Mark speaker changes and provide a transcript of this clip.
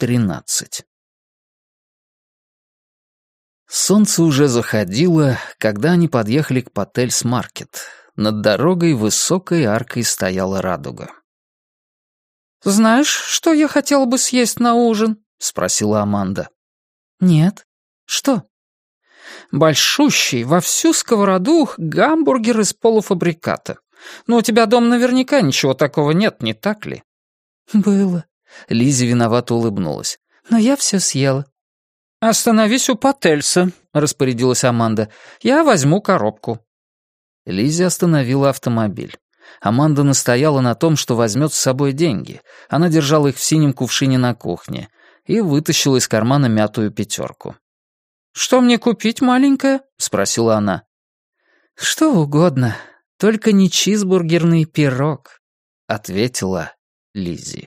Speaker 1: тринадцать. Солнце уже заходило, когда они подъехали к Пательс-маркет. Над дорогой высокой аркой стояла радуга.
Speaker 2: «Знаешь, что я хотела бы съесть на ужин?» — спросила Аманда.
Speaker 1: «Нет. Что?»
Speaker 2: «Большущий, во всю сковороду гамбургер из полуфабриката. Но у тебя дома наверняка ничего такого нет, не так ли?»
Speaker 1: «Было». Лизи виновато улыбнулась. «Но я все съела».
Speaker 2: «Остановись у Пательса», — распорядилась Аманда. «Я возьму коробку».
Speaker 1: Лизи остановила автомобиль. Аманда настояла на том, что возьмет с собой деньги. Она держала их в синем кувшине на кухне и вытащила из кармана мятую пятерку.
Speaker 2: «Что мне купить, маленькая?» — спросила она.
Speaker 1: «Что угодно, только не чизбургерный пирог», — ответила Лизи.